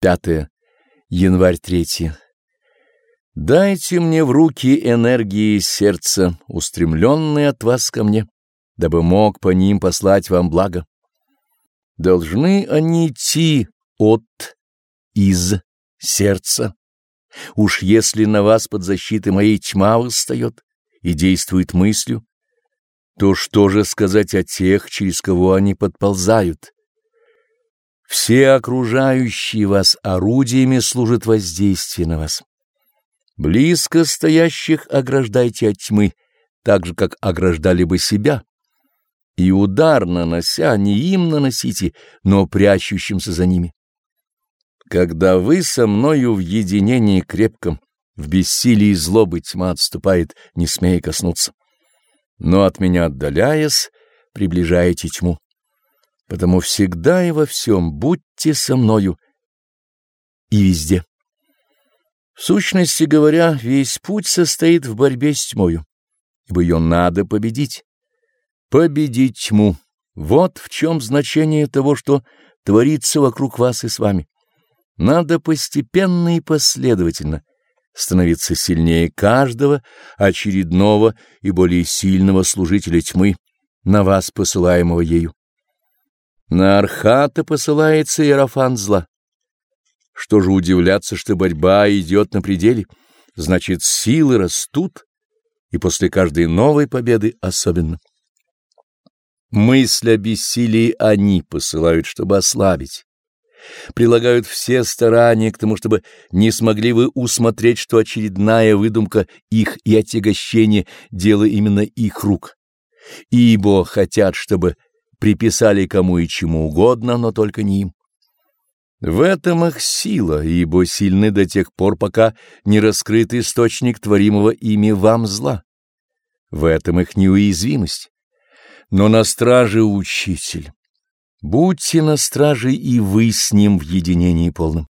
Пятое. Январь третий. Дайте мне в руки энергии сердца, устремленные от вас ко мне, дабы мог по ним послать вам благо. Должны они идти от, из сердца. Уж если на вас под защитой моей тьма восстает и действует мыслью, то что же сказать о тех, через кого они подползают? Все окружающие вас орудиями служат воздействие на вас. Близко стоящих ограждайте от тьмы, так же, как ограждали бы себя. И удар нанося, не им наносите, но прячущимся за ними. Когда вы со мною в единении крепком, в бессилии злобы тьма отступает, не смея коснуться. Но от меня отдаляясь, приближаете тьму. Потому всегда и во всем будьте со мною и везде. В сущности говоря, весь путь состоит в борьбе с тьмою, ибо ее надо победить. Победить тьму — вот в чем значение того, что творится вокруг вас и с вами. Надо постепенно и последовательно становиться сильнее каждого очередного и более сильного служителя тьмы, на вас посылаемого ею. На Архата посылается Иерофан зла. Что же удивляться, что борьба идет на пределе? Значит, силы растут, и после каждой новой победы особенно. Мысль о бессилии они посылают, чтобы ослабить. Прилагают все старания к тому, чтобы не смогли вы усмотреть, что очередная выдумка их и отягощение — дело именно их рук. Ибо хотят, чтобы приписали кому и чему угодно, но только не им. В этом их сила, ибо сильны до тех пор, пока не раскрыт источник творимого ими вам зла. В этом их неуязвимость. Но на страже учитель. Будьте на страже и вы с ним в единении полном.